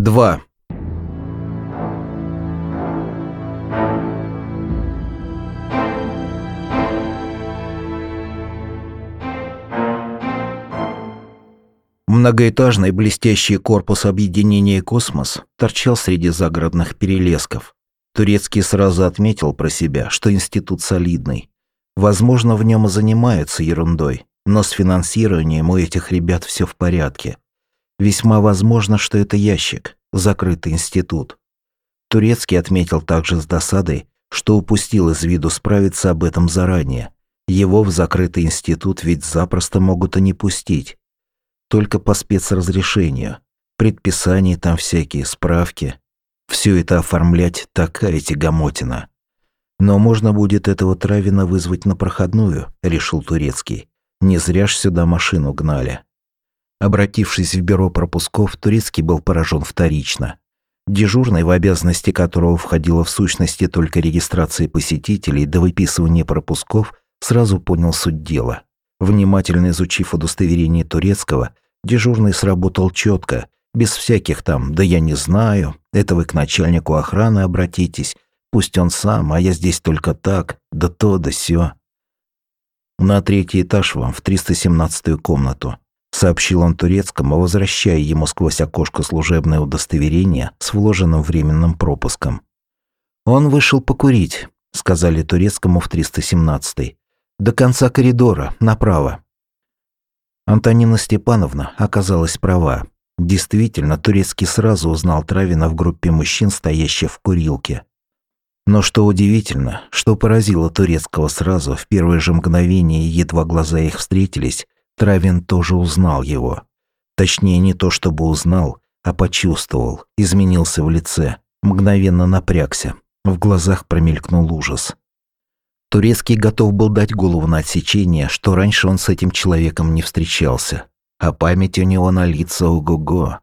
2. Многоэтажный блестящий корпус объединения «Космос» торчал среди загородных перелесков. Турецкий сразу отметил про себя, что институт солидный. Возможно, в нем и занимаются ерундой, но с финансированием у этих ребят все в порядке. Весьма возможно, что это ящик, закрытый институт. Турецкий отметил также с досадой, что упустил из виду справиться об этом заранее. Его в закрытый институт ведь запросто могут и не пустить только по спецразрешению. Предписания там всякие, справки. Все это оформлять такая тягомотина. Но можно будет этого Травина вызвать на проходную, решил Турецкий. Не зря ж сюда машину гнали. Обратившись в бюро пропусков, Турецкий был поражен вторично. Дежурный, в обязанности которого входила в сущности только регистрация посетителей до выписывания пропусков, сразу понял суть дела. Внимательно изучив удостоверение турецкого, дежурный сработал четко, без всяких там «да я не знаю», «это вы к начальнику охраны обратитесь», «пусть он сам, а я здесь только так», «да то, да сё». «На третий этаж вам, в 317-ю комнату», — сообщил он турецкому, возвращая ему сквозь окошко служебное удостоверение с вложенным временным пропуском. «Он вышел покурить», — сказали турецкому в 317-й. До конца коридора, направо. Антонина Степановна оказалась права. Действительно, Турецкий сразу узнал Травина в группе мужчин, стоящих в курилке. Но что удивительно, что поразило Турецкого сразу, в первое же мгновение, едва глаза их встретились, Травин тоже узнал его. Точнее, не то чтобы узнал, а почувствовал, изменился в лице, мгновенно напрягся. В глазах промелькнул ужас. Турецкий готов был дать голову на отсечение, что раньше он с этим человеком не встречался. А память у него на лица ого-го.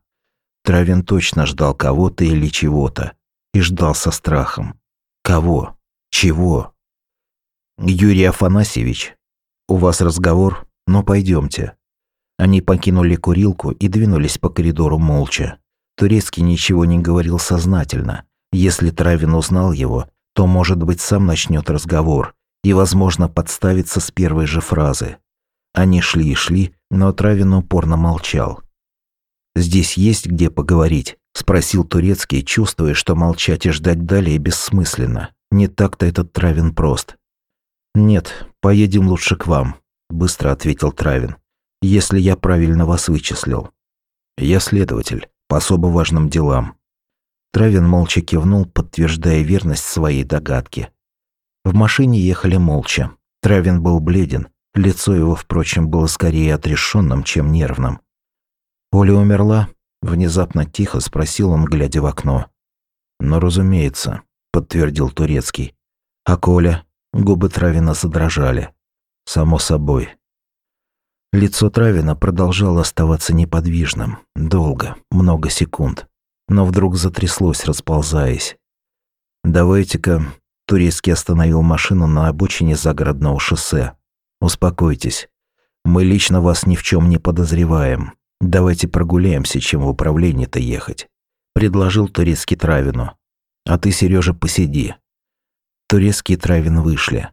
Травин точно ждал кого-то или чего-то. И ждал со страхом. Кого? Чего? Юрий Афанасьевич, у вас разговор? Ну, пойдемте. Они покинули курилку и двинулись по коридору молча. Турецкий ничего не говорил сознательно. Если Травин узнал его, то, может быть, сам начнет разговор, и, возможно, подставиться с первой же фразы. Они шли и шли, но Травин упорно молчал. «Здесь есть где поговорить?» – спросил Турецкий, чувствуя, что молчать и ждать далее бессмысленно. Не так-то этот Травин прост. «Нет, поедем лучше к вам», – быстро ответил Травин. «Если я правильно вас вычислил». «Я следователь, по особо важным делам». Травин молча кивнул, подтверждая верность своей догадки. В машине ехали молча. Травин был бледен. Лицо его, впрочем, было скорее отрешенным, чем нервным. «Оля умерла?» – внезапно тихо спросил он, глядя в окно. «Ну, разумеется», – подтвердил Турецкий. «А Коля?» – губы Травина задрожали. «Само собой». Лицо Травина продолжало оставаться неподвижным. Долго, много секунд. Но вдруг затряслось, расползаясь. «Давайте-ка Турецкий остановил машину на обочине загородного шоссе. «Успокойтесь. Мы лично вас ни в чем не подозреваем. Давайте прогуляемся, чем в управление-то ехать», – предложил Турецкий Травину. «А ты, Сережа, посиди». Турецкий и Травин вышли.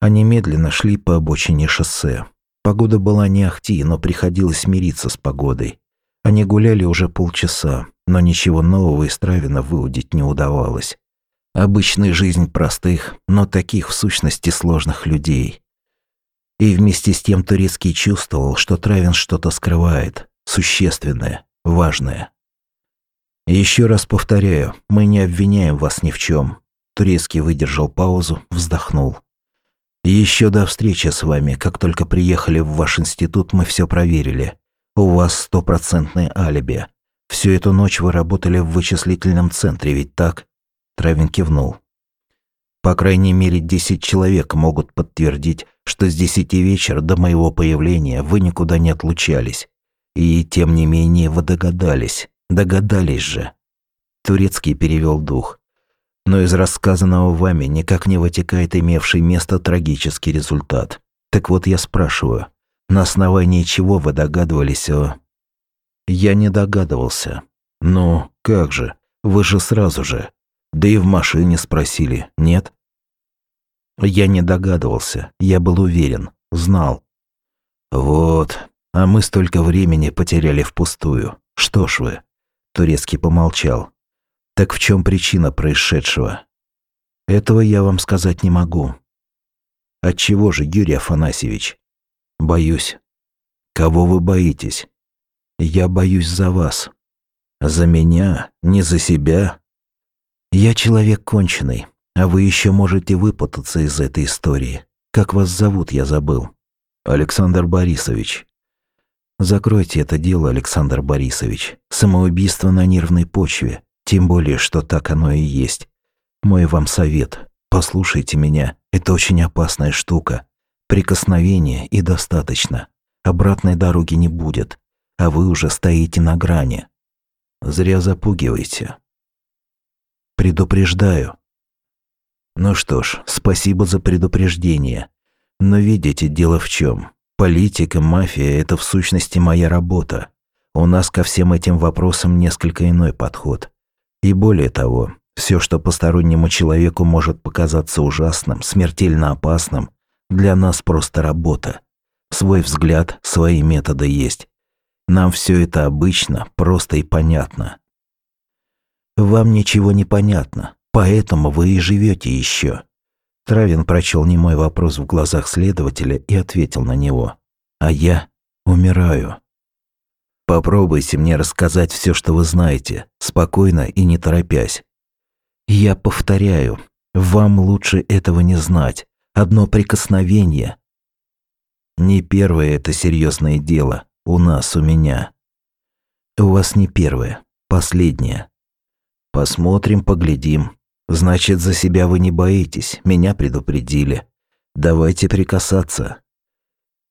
Они медленно шли по обочине шоссе. Погода была не ахти, но приходилось мириться с погодой. Они гуляли уже полчаса, но ничего нового из Травина выудить не удавалось. Обычная жизнь простых, но таких в сущности сложных людей. И вместе с тем Турецкий чувствовал, что Травин что-то скрывает, существенное, важное. Еще раз повторяю, мы не обвиняем вас ни в чем. Турецкий выдержал паузу, вздохнул. Еще до встречи с вами, как только приехали в ваш институт, мы все проверили. У вас стопроцентное алиби. Всю эту ночь вы работали в вычислительном центре, ведь так? Травин кивнул. По крайней мере, десять человек могут подтвердить, что с десяти вечера до моего появления вы никуда не отлучались. И тем не менее вы догадались. Догадались же. Турецкий перевел дух. Но из рассказанного вами никак не вытекает имевший место трагический результат. Так вот я спрашиваю, на основании чего вы догадывались о... Я не догадывался. Ну, как же, вы же сразу же. Да и в машине спросили, нет? Я не догадывался, я был уверен, знал. Вот, а мы столько времени потеряли впустую. Что ж вы? Турецкий помолчал. Так в чем причина происшедшего? Этого я вам сказать не могу. Отчего же, Юрий Афанасьевич? Боюсь. Кого вы боитесь? Я боюсь за вас. За меня, не за себя. Я человек конченый, а вы еще можете выпутаться из этой истории. Как вас зовут, я забыл. Александр Борисович. Закройте это дело, Александр Борисович. Самоубийство на нервной почве. Тем более, что так оно и есть. Мой вам совет. Послушайте меня. Это очень опасная штука. Прикосновение и достаточно. Обратной дороги не будет. А вы уже стоите на грани. Зря запугиваете. Предупреждаю. Ну что ж, спасибо за предупреждение. Но видите, дело в чем. Политика, мафия – это в сущности моя работа. У нас ко всем этим вопросам несколько иной подход. И более того, все, что постороннему человеку может показаться ужасным, смертельно опасным, для нас просто работа. Свой взгляд, свои методы есть. Нам все это обычно, просто и понятно. Вам ничего не понятно, поэтому вы и живете еще. Травин прочел немой вопрос в глазах следователя и ответил на него. А я умираю. Попробуйте мне рассказать все, что вы знаете, спокойно и не торопясь. Я повторяю, вам лучше этого не знать. Одно прикосновение. Не первое это серьезное дело. У нас, у меня. У вас не первое, последнее. Посмотрим, поглядим. Значит, за себя вы не боитесь, меня предупредили. Давайте прикасаться.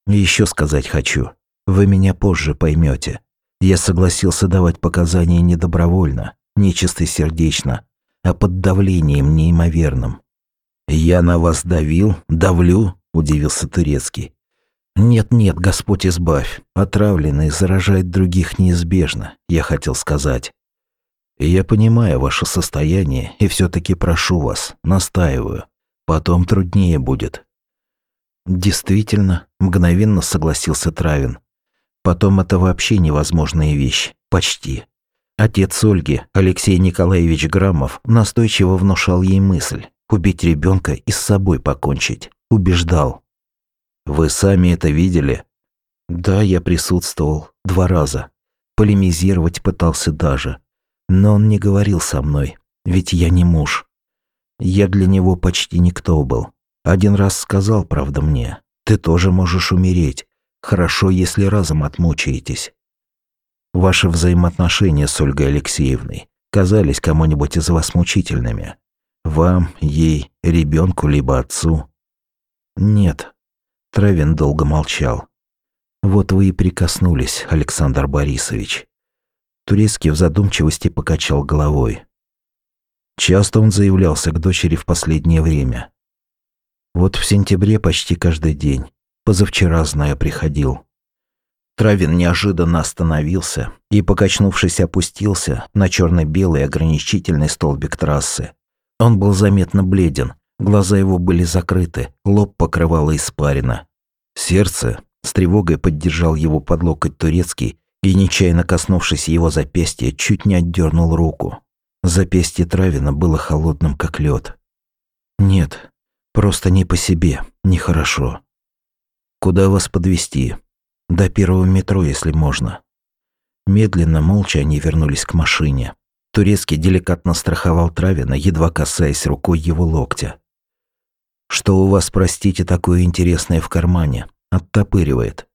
Еще сказать хочу. Вы меня позже поймете. Я согласился давать показания не добровольно, не чистосердечно, а под давлением неимоверным. «Я на вас давил, давлю?» – удивился Турецкий. «Нет-нет, Господь избавь. Отравленный заражает других неизбежно, я хотел сказать. Я понимаю ваше состояние и все таки прошу вас, настаиваю. Потом труднее будет». «Действительно», – мгновенно согласился Травин. «Потом это вообще невозможная вещь. Почти». Отец Ольги, Алексей Николаевич Грамов, настойчиво внушал ей мысль убить ребенка и с собой покончить. Убеждал. Вы сами это видели? Да, я присутствовал два раза. Полемизировать пытался даже. Но он не говорил со мной, ведь я не муж. Я для него почти никто был. Один раз сказал, правда, мне, ты тоже можешь умереть. Хорошо, если разом отмучаетесь. Ваши взаимоотношения с Ольгой Алексеевной казались кому-нибудь из вас мучительными. Вам, ей, ребенку либо отцу. Нет, Травин долго молчал. «Вот вы и прикоснулись, Александр Борисович». Турецкий в задумчивости покачал головой. Часто он заявлялся к дочери в последнее время. Вот в сентябре почти каждый день. Позавчера, знаю, приходил. Травин неожиданно остановился и, покачнувшись, опустился на черно белый ограничительный столбик трассы. Он был заметно бледен, Глаза его были закрыты, лоб покрывало испарина. Сердце с тревогой поддержал его под локоть турецкий и, нечаянно коснувшись его запястья, чуть не отдернул руку. Запястье Травина было холодным, как лед. «Нет, просто не по себе, нехорошо. Куда вас подвести? До первого метро, если можно». Медленно, молча они вернулись к машине. Турецкий деликатно страховал Травина, едва касаясь рукой его локтя. Что у вас, простите, такое интересное в кармане? Оттопыривает.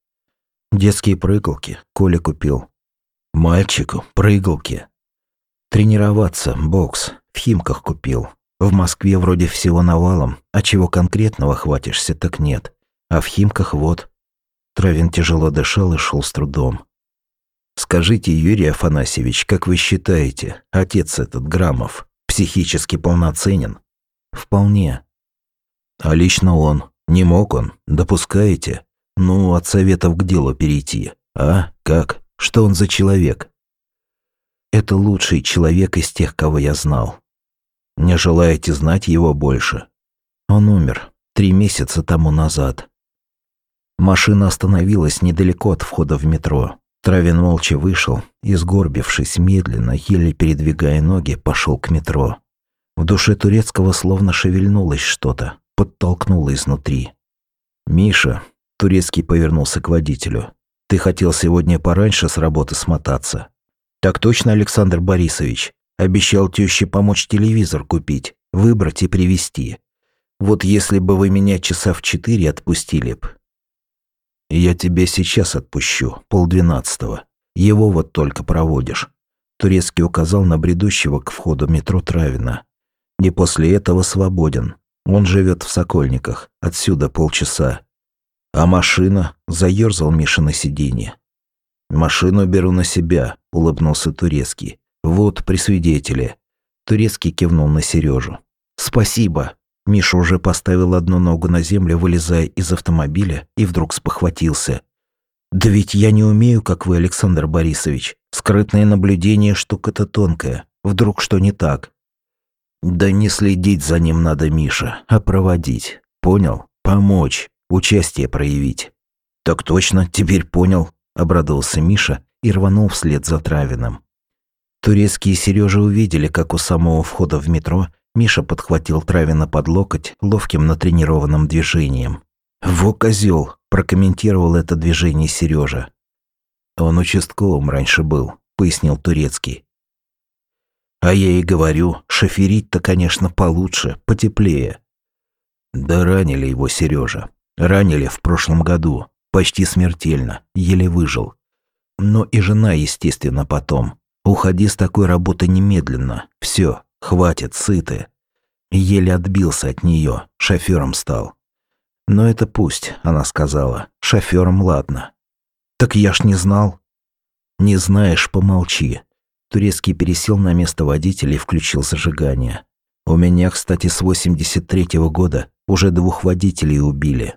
Детские прыгалки Коля купил. Мальчику прыгалки. Тренироваться, бокс, в Химках купил. В Москве вроде всего навалом, а чего конкретного хватишься, так нет. А в Химках вот. Травин тяжело дышал и шел с трудом. Скажите, Юрий Афанасьевич, как вы считаете, отец этот Грамов психически полноценен? Вполне. А лично он? Не мог он? Допускаете? Ну, от советов к делу перейти. А? Как? Что он за человек? Это лучший человек из тех, кого я знал. Не желаете знать его больше? Он умер три месяца тому назад. Машина остановилась недалеко от входа в метро. Травин молча вышел и, сгорбившись медленно, еле передвигая ноги, пошел к метро. В душе турецкого словно шевельнулось что-то, подтолкнуло изнутри. «Миша», — турецкий повернулся к водителю, — «ты хотел сегодня пораньше с работы смотаться». «Так точно, Александр Борисович. Обещал тёще помочь телевизор купить, выбрать и привезти. Вот если бы вы меня часа в четыре отпустили б». «Я тебя сейчас отпущу, полдвенадцатого. Его вот только проводишь». Турецкий указал на бредущего к входу метро Травина. И после этого свободен. Он живет в Сокольниках. Отсюда полчаса. А машина? Заерзал Миша на сиденье. «Машину беру на себя», — улыбнулся Турецкий. «Вот, при свидетеле». Турецкий кивнул на Сережу. «Спасибо». Миша уже поставил одну ногу на землю, вылезая из автомобиля, и вдруг спохватился. «Да ведь я не умею, как вы, Александр Борисович. Скрытное наблюдение – штука-то тонкая. Вдруг что не так?» Да не следить за ним надо, Миша, а проводить. Понял? Помочь, участие проявить. Так точно, теперь понял, обрадовался Миша и рванул вслед за Травиным. Турецкие Сережа увидели, как у самого входа в метро Миша подхватил Травина под локоть ловким натренированным движением. «Во козел! прокомментировал это движение Сережа. «Он участковым раньше был», — пояснил Турецкий. А я и говорю, шоферить-то, конечно, получше, потеплее. Да ранили его Сережа. Ранили в прошлом году. Почти смертельно. Еле выжил. Но и жена, естественно, потом. Уходи с такой работы немедленно. Все, хватит, сыты. Еле отбился от нее, шофером стал. Но это пусть, она сказала. Шофером ладно. Так я ж не знал. Не знаешь, помолчи. Турецкий пересел на место водителя и включил зажигание. У меня, кстати, с 83-го года уже двух водителей убили.